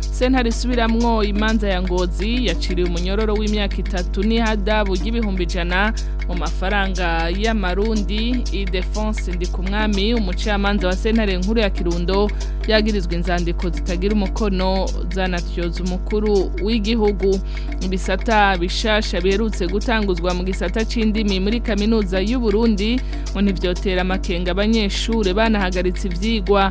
sentare isubiramwo imanza ya ngozi yaciriye umunyororo w'imyaka itatu n'ihadabu ry'ibihumbi ijana mu mafaranga y'amarundi idefonse ndikumwami umucamanza wa sentare nkuru ya kirundo yagirizwa inzandiko zitagira umukono zanatyoza umukuru w'igihugu ibisata bishasha biherutse gutanguzwa mu gisata c'indimi muri kaminuza y'uburundi ngo ntivyotera amakenga abanyeshuri banahagaritse ivyigwa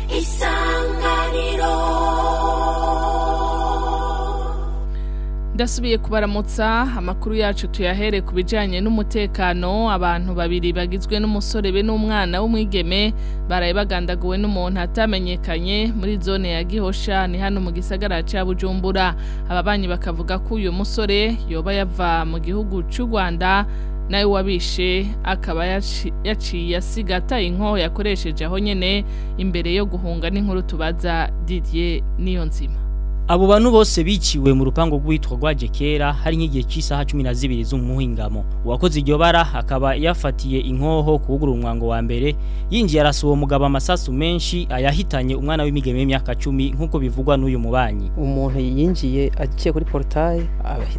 isa ndasubiye kubaramutsa amakuru yacu tuyahere ku bijyanye n'umutekano abantu babiri bagizwe n'umusore be n'umwana w'umwigeme baraye bagandaguwe n'umuntu atamenyekanye muri zone ya gihosha ni hano mu gisagara cya bujumbura ababanyi bakavuga ko uyu musore yoba yava mu gihugu cy'u rwanda nawe wabishe akaba yaciye asigata inko yakoresheje aho nyine imbere yo guhunga n'inkuru tubaza Didier niyo nzima abo bantu bose biciwe mu rupango rwitwa rwaje kera hari nk'igihe cy'isaha cumi na zibiri z'umuhingamo uwakoze iryo bara akaba yafatiye inkoho ku umwango wa mbere yinjiye arasoba umugabo amasasu menshi ayahitanye umwana w'imigeme y'imyaka cumi nk'uko bivugwa n'uyu mubanyi umuntu yinjiye agiye kuri porutaye ahitana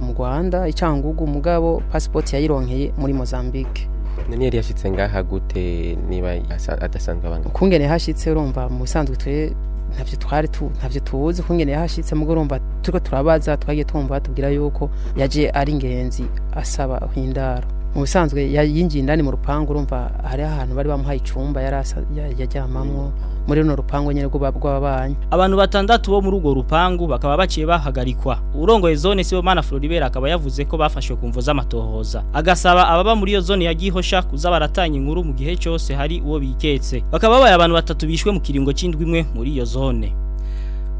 mu rwanda icangugu mugabo pasipoti yayironkeye muri mozambique naniyeri yashyitse ngaha gute niba adasanzwe abantu ukungene yahashyitse urumva mu bisanzwe twe ntabyo twari ntabyo tuzi ukungene yahashyitse mu urumva turiho turabaza twagiye twumva batubwira yuko yagiye ari ingenzi asaba hindara mu bisanzwe yinjiye indani mu rupangu urumva hari ahantu bari bamuhaye icyumba yari yaryamamo mm. muri runo rupangu nyine rw'ababanyi abantu batandatu bo muri urwo rupangu bakaba baciye bahagarikwa urongoye zone Sibomana Floribert akaba yavuze ko bafashwe ku mvo z'amatohoza agasaba ababa muri iyo zone ya Gihosha kuza baratanya inkuru mu gihe cyose hari uwo biketse bakaba babaye abantu batatu bishwe mu kiringo cy'indwi imwe muri iyo zone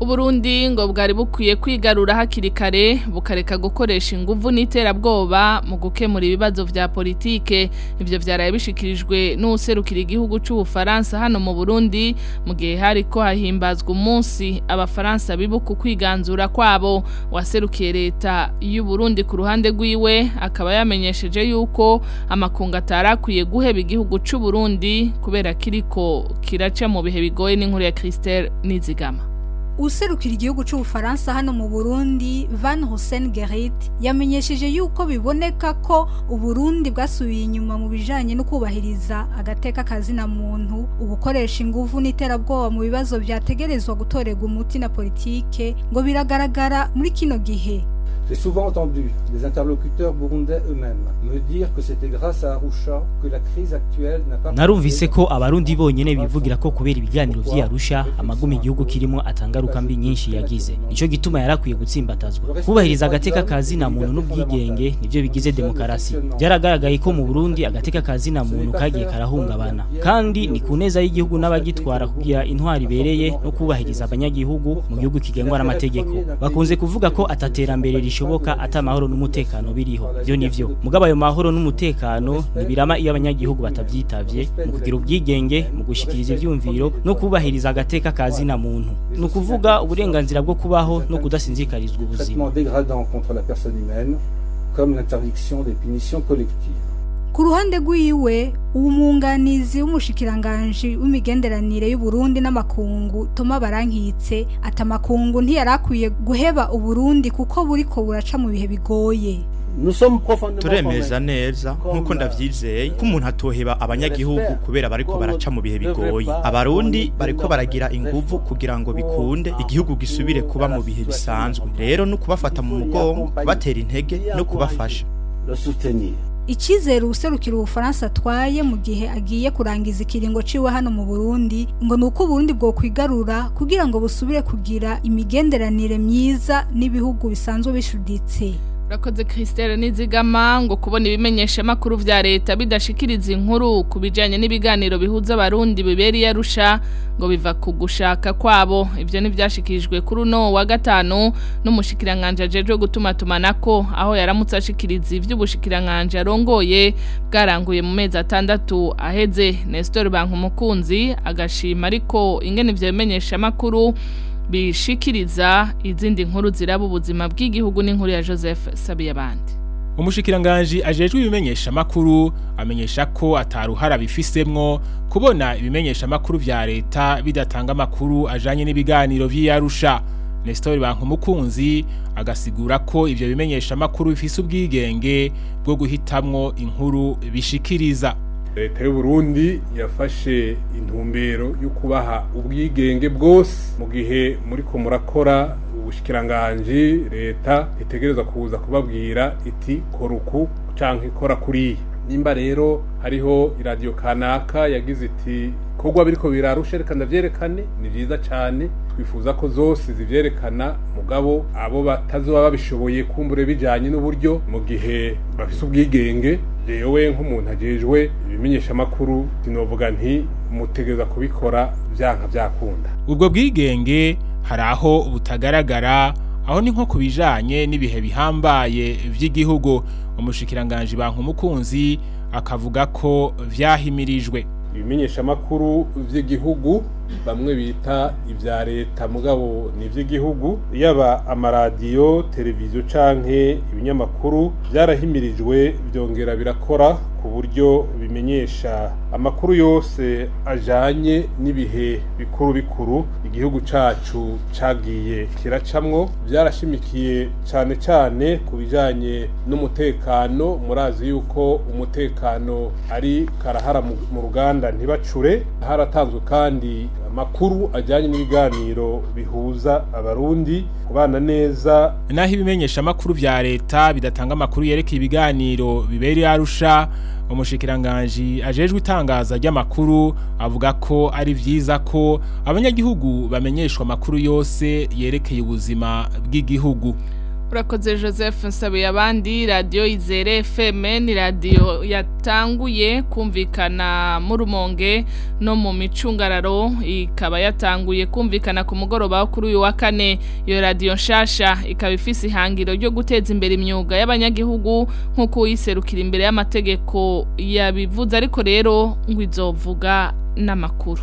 uburundi ngo bwari bukwiye kwigarura hakiri kare bukareka gukoresha ingufu n'iterabwoba mu gukemura ibibazo vya politike ivyo vyaraye bishikirijwe n'userukira igihugu cy’u c'ubufaransa hano mu burundi mu gihe hariko hahimbazwa umunsi abafaransa bibuka kwiganzura kwabo waserukiye leta y’u Burundi ku ruhande rwiwe akaba yamenyesheje yuko amakungu atarakwiye guheba igihugu cy’u Burundi kubera kiriko kiraca mu bihe bigoye n'inkuru ya christelle nizigama userukira igihugu cy'ubufaransa hano mu burundi van hussein gerit yamenyesheje yuko biboneka ko uburundi bwasubiye inyuma mu bijyanye no kubahiriza agateka na muntu ubukoresha ingufu n'iterabwoba mu bibazo byategerezwa gutorerwa umuti na politike ngo biragaragara muri kino gihe J'ai souvent entendu des interlocuteurs burundais eux-mêmes me dire que c'était grâce à Arusha que la crise actuelle n'a pas Narumvise ko abarundi bonyene bivugira ko kubera ibiganiro vya Arusha amagumi igihugu kirimo atangaruka mbi nyinshi yagize nico gituma yarakwiye gutsimbatazwa kubahiriza agateka kazi na muntu n'ubwigenge nivyo bigize demokarasi byaragaragaye ko mu Burundi agateka kazi na muntu kagiye karahungabana kandi ni kuneza y'igihugu n'abagitwara kugira intwari bereye no kubahiriza abanyagihugu mu gihugu kigengwa n'amategeko bakunze kuvuga ko ataterambere risho bishoboka atamahoro n'umutekano biriho byo nivyo mugaba ayo mahoro n'umutekano nibirama iyo abanyagihugu batavyitavye mu kugira ubwigenge mu gushikiriza ivyumviro no kubahiriza agateka kazi na muntu ni ukuvuga uburenganzira bwo kubaho no kudasinzikarizwa ubuzima comme l'interdiction des punitions collectives. ku ruhande rw'iwe umwunganizi w'umushikiranganji w'imigenderanire y'uburundi n'amakungu toma barankitse ati amakungu akwiye guheba uburundi kuko buriko buraca mu bihe bigoye turemeza neza nk'uko ndabyizeye ko umuntu atoheba abanyagihugu kubera bariko baraca mu bihe bigoye abarundi bariko baragira inguvu kugira ngo bikunde igihugu gisubire kuba mu bihe bisanzwe rero no kubafata mu mugongo kubatera intege no kubafasha icyizere uwuserukira ubufaransa atwaye mu gihe agiye kurangiza ikiringo ciwe hano mu burundi ngo ni uko bwo kwigarura kugira ngo busubire kugira imigenderanire myiza n'ibihugu bisanzwe bishuditse urakoze christelle n'izigama ngo kubona ibimenyeshamakuru bya leta bidashikiriza inkuru ku bijyanye n'ibiganiro bihuza abarundi bibereye arusha ngo biva ku gushaka kwabo ibyo ntibyashyikirijwe kuri no wa gatanu gutuma tumana ko aho yaramutse ashikiriza iby'ubushikiranganje arongoye bwaranguye mu mezi atandatu aheze nesitori banki umukunzi agashima ariko ingene ibyo bimenyeshamakuru bishikiriza izindi nkuru ziraba ubuzima bw'igihugu n'inkuru ya Joseph Sabiyabandi umushikiranganji ajejwe ibimenyeshamakuru amenyesha ko ataruhara bifisemwo kubona ibimenyeshamakuru makuru vya leta bidatanga amakuru ajanye n'ibiganiro vy'iyarusha Nestor umukunzi agasigura ko ivyo bimenyeshamakuru makuru bifise ubwigenge bwo guhitamwo inkuru bishikiriza leta y'u Burundi yafashe intumbero yo kubaha ubwigenge bwose mu gihe muriko murakora ubushikiranganje leta itegereza kuza kubabwira iti koruku canke ikora kuriya nimba rero hariho iradiyo kanaka yagize iti kogwa biriko birarusherekana vyerekane ni byiza cyane twifuza ko zose zibyerekana mugabo abo batazoba babishoboye kumbure bijanye n'uburyo mu gihe bafise ubwigenge jewe nk'umuntu agejwe ibimenyesha makuru nti mutegereza kubikora vyanka byakunda ubwo bwigenge hari aho butagaragara aho ni nko kubijanye n'ibihe bihambaye by’igihugu umushikiranganji umukunzi akavuga ko vyahimirijwe ibimenyeshamakuru by’igihugu bamwe bita ibya leta mugabo ni iby'igihugu yaba amaradiyo televiziyo canke ibinyamakuru byarahimirijwe byongera birakora ku buryo bimenyesha amakuru yose ajyanye n'ibihe bikuru bikuru igihugu cyacu cyagiye kiracamwo byarashimikiye cyane cyane ku bijyanye n'umutekano murazi yuko umutekano ari karahara mu ruganda ntibacure haratanzwe kandi amakuru ajyanye n'ibiganiro bihuza abarundi kubana neza naho ibimenyesha amakuru bya leta bidatanga amakuru yerekeye ibiganiro bibereye arusha umushikiranganji ajejwe itangaza ry'amakuru avuga ko ari byiza ko abanyagihugu bamenyeshwa amakuru yose yerekeye ubuzima bw'igihugu urakoze joseph nsabiye abandi radiyo izere efeme ni radiyo yatanguye kumvikana mu rumonge no mu micungararo ikaba yatanguye kumvikana ku mugoroba kuri uyu wa kane iyo radiyo nshasha ikaba ifise ihangiro ryo guteza imbere imyuga y'abanyagihugu nk'uko uyiserukira imbere y'amategeko yabivuze ariko rero ngo izovuga n'amakuru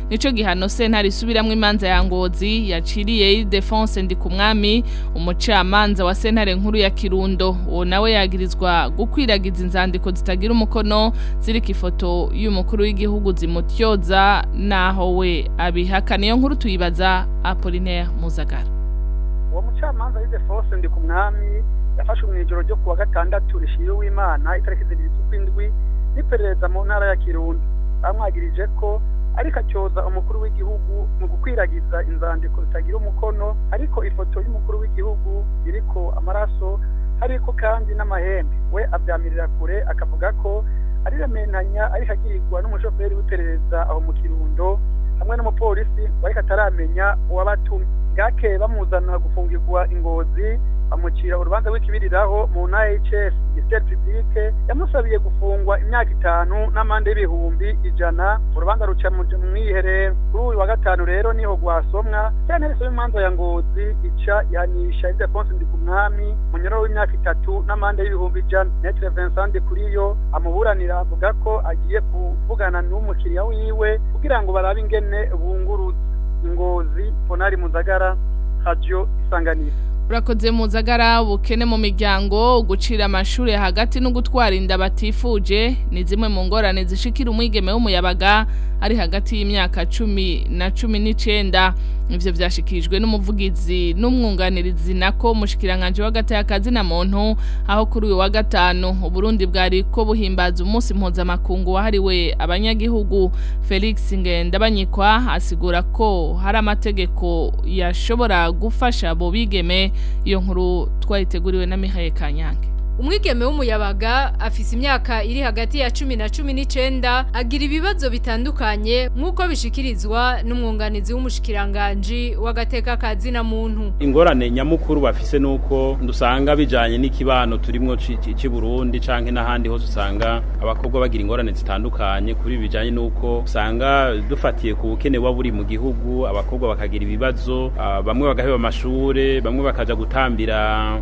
nicyo gihano sentare isubiramo imanza ya ngozi yaciriye Ildefonse Ndikumwami umucamanza wa sentare nkuru ya Kirundo uwo nawe yagirizwa gukwiragiza inzandiko zitagira umukono zirika ifoto y'umukuru w'igihugu zimutyoza naho we abihakana iyo nkuru tuyibaza Apollinaire Muzagara uwo mucamanza y'ize force ndi ku mwami yafashwe mu ijoro ryo kuwa gatandatu rishiye w'imana itariki zibiri z'ukwindwi n'iperereza mu ntara ya kirundo bamwagirije ko ariko acyoza umukuru w'igihugu mu gukwiragiza inzandiko zitagira umukono ariko ifoto y'umukuru w'igihugu iriko amaraso ariko kandi n'amahembe we abyamirira kure akavuga ko ari rementanya ariko agirirwa n'umushoferi w'iperereza aho mu kirundo hamwe n'umupolisi ariko ataramenya uwabatumye bwakeye bamuzana gufungirwa ingozi bamucira urubanza rw'ikibiriraho mu na hf gisiteri pibulike yamusabiye gufungwa imyaka itanu n'amande y'ibihumbi ijana urubanza ruca mu mwiherero kuri uyu wa gatanu rero niho rwasomwa sentare soma imanza ya ngozi ica yanisha ibyo konsi ku mwami munyuroro w'imyaka itatu n'amande y'ibihumbi ijana netre vincent yo amuburanira avuga ko agiye kuvugana n'umukiriya wiwe kugira ngo barabe ingene bunguruza ngozi ponari muzagara hajyo isanganiro urakoze muzagara ubukene mu miryango gucira amashuri hagati no gutwara inda batifuje ni zimwe mu ngorane zishikira umwigeme w'umuyabaga ari hagati y'imyaka cumi na cumi n’icenda. ivyo vyashikirijwe n'umuvugizi n'umwunganirizi nako mushikiranganje wa w'agatayakazi na muntu aho kuri uyu wa gatanu uburundi bwari ko buhimbaza umunsi mpuzamakungu wahariwe abanyagihugu felix ngendabanyikwa asigura ko hari amategeko yashobora gufasha abo bigeme iyo nkuru twayiteguriwe na mihaye kanyange umwigeme w'umuyabaga afise imyaka iri hagati ya cumi na cumi nicenda agira ibibazo bitandukanye nk'uko bishikirizwa n'umwunganizi w'umushikiranganji w'agateka ka zina muntu ingorane nyamukuru bafise nuko dusanga bijyanye n'ikibano turimo cy'iburundi cyangwa n'ahandi hose usanga abakobwa bagira ingorane zitandukanye kuri ibi bijyanye n'uko usanga dufatiye ku bukene buba buri mu gihugu abakobwa bakagira ibibazo ah, bamwe bagaheba amashuri bamwe bakajya gutambira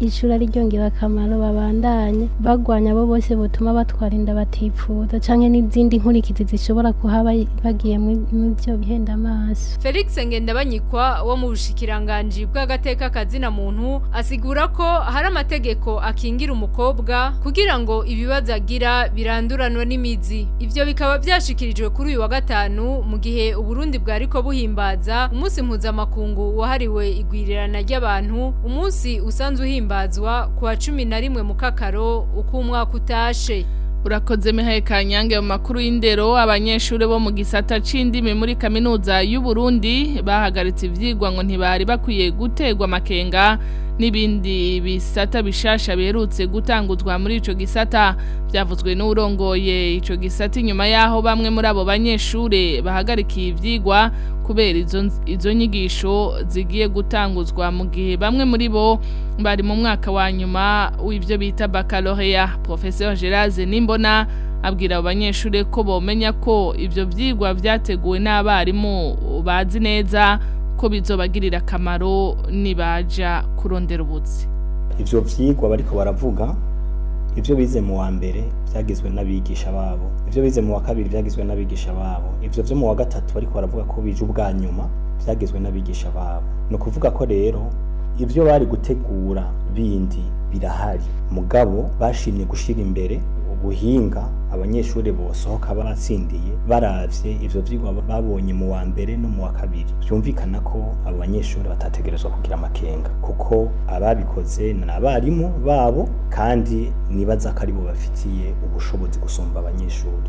ishuri ari akamaro babandanye bagwanya abo bose butuma batwara inda batipfuza cyangwa n'izindi nkurikizi zishobora kuhaba bagiye mu byo bihenda amaso felix ngendabanyikwa wo mu bushikiranganji bw'agateka kazina muntu asigura ko hari amategeko akingira umukobwa kugira ngo ibibazo agira biranduranwa n'imizi ibyo Ibyo bikaba byashikirijwe kuri uyu wa gatanu mu gihe Uburundi bwariko buhimbaza umunsi mpuzamakungu wahariwe igwirirana ry'abantu umunsi usanzwe uhimbazwa kuwa cumi na rimwe mu kakaro uko umwaka utashe urakoze mihaye kanyange mu makuru y'indero abanyeshuri bo mu gisata c'indimi muri kaminuza y'u Burundi bahagaritse ivyigwa ngo ntibari bakwiye gutegwa makenga n'ibindi bisata bishasha biherutse gutangutwa muri ico gisata byavuzwe n'urongoye ico gisata inyuma yaho bamwe muri abo banyeshure bahagarikiye ivyigwa kubera izo izo nyigisho zigiye gutanguzwa mu gihe bamwe muri bo bari mu mwaka wa nyuma w'ivyo bita baccalaureat professeur Gerard Nimbona abwira abo banyeshure ko bomenya ko ivyo vyigwa vyateguwe n'abarimu bazi neza ko bizobagirira akamaro nibaja kurondera ubuzi ivyo vyigwa bariko baravuga ibyo bize mu wa mbere byagizwe n'abigisha babo ivyo bize mu wa kabiri byagizwe n'abigisha babo ibyo byo mu wa gatatu bariko baravuga ko bije ubwa nyuma byagizwe n'abigisha babo ni ukuvuga ko rero ibyo bari gutegura bindi birahari mugabo bashimye gushyira imbere ubuhinga abanyeshuri bosohoka baratsindiye baravye ivyo vyigwa babonye mu wa mbere no mu wa kabiri vyumvikana ko abo banyeshuri batategerezwa kugira amakenga kuko ababikoze ni abarimu babo kandi nibaza ko aribo bafitiye ubushobozi gusumba abanyeshuri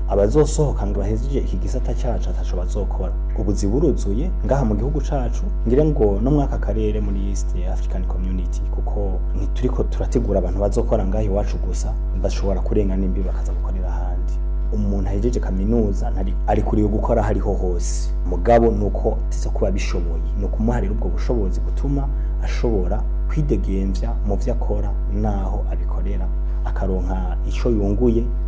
abazosohoka ngo bahejeje iki gisata cyacu ataco bazokora ubuzi buruzuye ngaha mu gihugu cacu ngire ngo no mwaka karere muri East African Community kuko ntituriko turategura abantu bazokora ngaha iwacu gusa bashobora kurenga n'imbi bakaza gukora umuntu ahejeje kaminuza ari kuriyo gukora hariho hose mugabo ni uko ateze kuba abishoboye ni ukumuharira ubwo bushobozi butuma ashobora kwidegembya mu byo akora n'aho abikorera akaronka icyo yunguye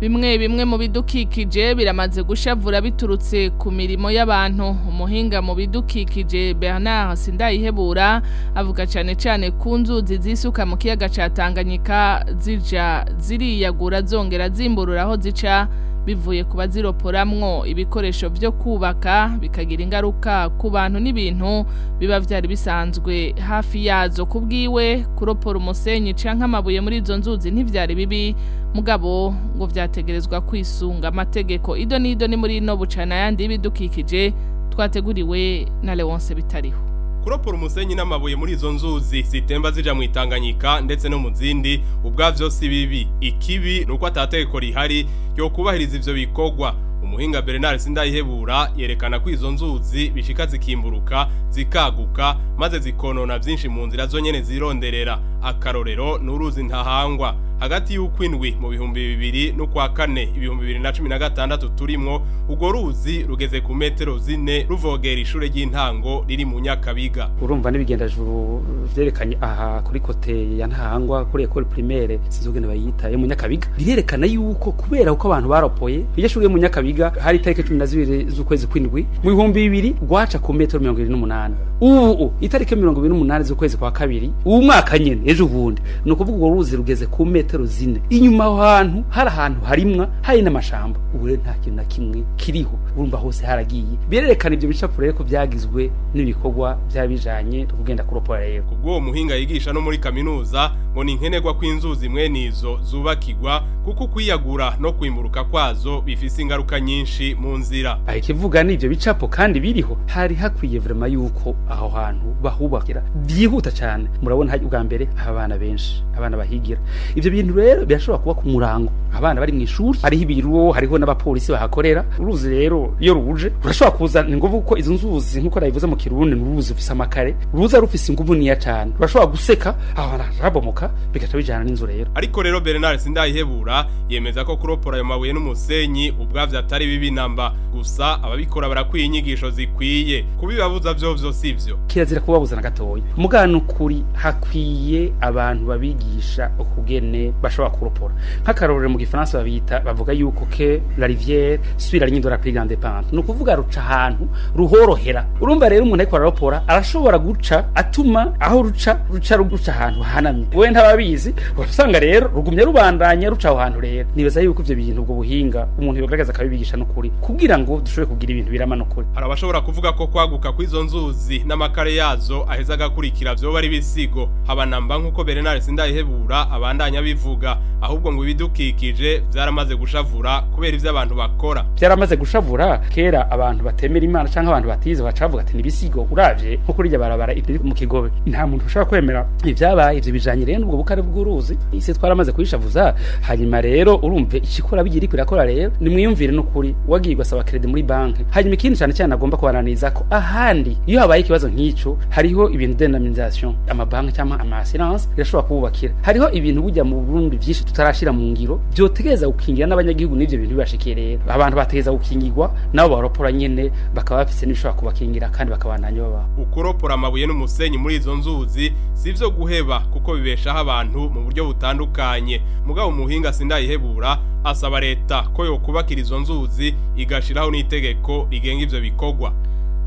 bimwe bimwe mu bidukikije biramaze gushavura biturutse ku mirimo y'abantu umuhinga mu bidukikije Bernard Sindayihebura avuga cyane cyane ku nzuzi zisuka mu kiyaga cya Tanganyika zija ziriyagura zongera zimburura aho zica bivuye ku baziroporamwo ibikoresho byo kubaka bikagira ingaruka ku bantu n'ibintu biba byari bisanzwe hafi yazo kubwiwe bwiwe kuropora umusenyi cyangwa nk'amabuye muri izo nzuzi ntibyari bibi mugabo ngo byategerezwa kwisunga amategeko ido n'ido ni muri ino bucana yandi y'ibidukikije twateguriwe na leonce bitariho kuropora umusenyi n'amabuye muri izo nzuzi zitemba zijya mu itanganyika ndetse no mu zindi ubwabyo si bibi ikibi ni uko atategeko rihari ryo kubahiriza ibyo bikorwa umuhinga Bernard Sindayihebura yerekana ko izo nzuzi bishika zikimburuka zikaguka maze zikonona byinshi mu nzira zo zironderera akarorero n'uruzi ntahangwa hagati y'uko mu bihumbi bibiri n'ukwa kane ibihumbi bibiri na cumi na gatandatu turimo urwo ruzi rugeze ku metero zine ruvogera ishuri ry'intango riri mu nyakabiga urumva n'ibigendajuru byerekanye aha kuri kote ya ntahangwa kuri ekore primaire sizogenda bayitaye mu nyakabiga rirerekana yuko kubera uko abantu baropoye iryo shuri mu nyakabiga hari itariki cumi na zibiri z'ukwezi kw'indwi mu bihumbi bibiri rwaca ku metero mirongo irindwi n'umunani ubu itariki mirongo irindwi n'umunani z'ukwezi kwa kabiri ubu mwaka nyine ejo bundi ni ukuvuga urwo ruzi rugeze ku metero zine inyuma aho hantu hari ahantu harimwa hari n'amashamba ubu rero nta kintu na kimwe kiriho urumva hose haragiye birerekana ibyo bicapuro rero ko byagizwe n'ibikorwa byaba bijyanye no kugenda rero ku bw'uwo muhinga yigisha no muri kaminuza ngo ni nkenerwa ko inzuzi imwe n'izo zubakigwa kuko kwiyagura no kwimuruka kwazo bifite ingaruka nyinshi mu nzira aha ikivuga ni ibyo bicapo kandi biriho hari hakwiye verema yuko aho hantu bahubakira byihuta cyane murabona ubwa mbere abana benshi abana bahigira ibyo bintu rero birashobora kuba ku murango abana bari mu ishuri hariho ibiro hariho n'abapolisi bahakorera uruzi rero iyo ruje rurashobora kuza ni ngombwa ko izo nzuzi nk'uko nabivuze mu kirundi ni uruzi rufise amakare ruza rufise ingufu niya cyane rurashobora guseka ahantu harabomoka bigaca bijyana n'inzu rero ariko rero bernard sindayihebura yemeza ko kuropora ayo mabuye n'umusenyi ubwabyo atari bibi namba gusa ababikora barakwiye inyigisho zikwiye kubibabuza byo byo si byo kirazira kubabuzana gatoya umugana ukuri hakwiye abantu babigisha ukugene bashobora kuropora nk'akarorero mu gifaransa babita bavuga yuko ke la rivière suit la la plus grande ni ukuvuga ruca ahantu ruhorohera urumva rero umuntu ariko araropora arashobora guca atuma aho ruca ruca ruguca ahantu hahanamye wowe ntababizi usanga rero rugumye rubandanya ruca aho hantu rero nibaza yuko ibyo bintu ubwo buhinga umuntu yogaragaza akabibigisha n'ukuri kugira ngo dushobore kugira ibintu birama n'ukuri hari abashobora kuvuga ko kwaguka kw'izo nzuzi n'amakare yazo aheza agakurikira byo bari bisigo habanamba nk'uko Bernard Sindayihebura abandanya bivuga ahubwo ngo ibidukikije byaramaze gushavura kubera ibyo abantu bakora byaramaze gushavura kera abantu batemera imana cyangwa abantu batize bacavuga ati nibisigo uravye nko kurya barabara ibyo mu kigobe nta muntu ushobora kwemera ibyabaye ivyo bijanye rero n'ubwo bukare bw'uruzi isi twaramaze kuyishavuza hanyuma rero urumve ikikora bigira iko irakora rero nimwiyumvire n'ukuri wagiye gasaba credit muri banki hanyuma ikindi cyane cyane agomba kubananiza ko ahandi iyo habaye ikibazo nk'icyo hariho ibintu denomination amabanki cyangwa amasi assurance irashobora kububakira hariho ibintu bujya mu Burundi byinshi tutarashira mu ngiro byotegereza gukingira n'abanyagihugu n'ibyo bintu bibashike rero abantu bategeza gukingirwa nabo baropora nyine bakaba bafise n'ibishobora kubakingira kandi bakabananya baba ukuropora amabuye n'umusenyi muri izo nzuzi si sivyo guheba kuko bibeshaho abantu mu buryo butandukanye mugabo umuhinga sindayihebura asaba leta ko yokubakira izo nzuzi igashiraho n'itegeko rigenga ibyo bikorwa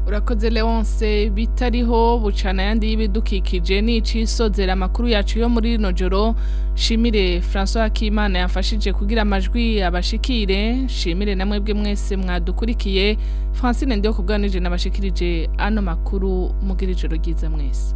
urakoze leonce bitariho bucana ayandi y'ibidukikije ni icyisozera amakuru yacu yo muri rino joro shimire francois Kimana yafashije kugira amajwi abashikire shimire na mwebwe mwese mwadukurikiye francine ndiyo kubwanije n'abashikirije ano makuru mugira ijoro ryiza mwese